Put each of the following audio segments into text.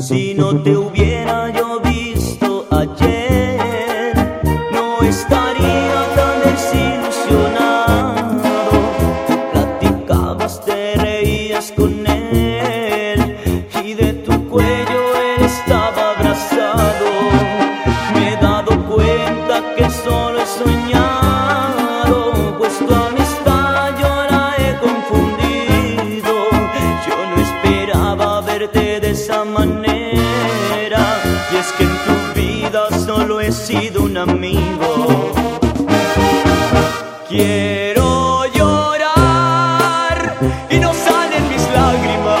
Si no te hubiera yo visto ayer, no estaría desilusionado. Platicabas, te reías con él y de tu cuello él estaba abrazado. Me he dado cuenta que solo he soñado, pues tu amistad yo la he confundido. Yo no esperaba verte de esa manera, y es que en tu vida solo he sido un amigo. Quiero llorar y no salen mis lágrimas.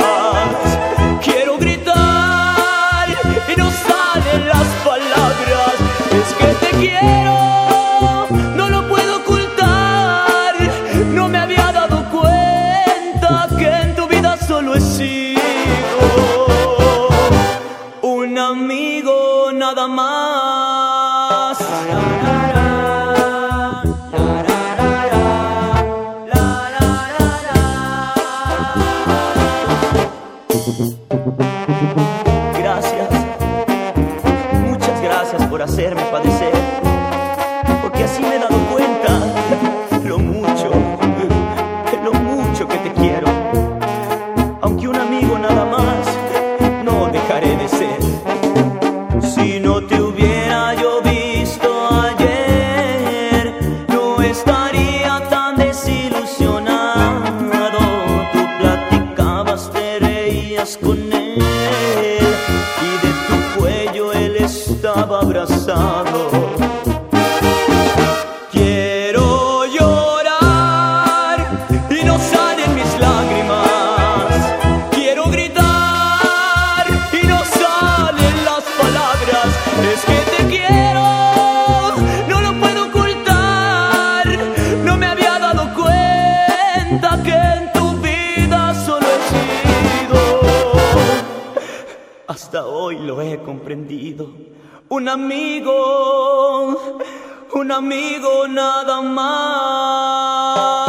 Quiero gritar y no salen las palabras. Es que te quiero, no lo puedo ocultar. No me había dado cuenta que en tu vida solo he sido un amigo nada más. Hacerme padecer, porque así me he dado cuenta lo mucho, lo mucho que te quiero. Aunque un amigo nada más, abrazado. Quiero llorar y no salen mis lágrimas. Quiero gritar y no salen las palabras. Es que te quiero, no lo puedo ocultar. No me había dado cuenta que en tu vida solo he sido. Hasta hoy lo he comprendido. Un amigo, un amigo nada más.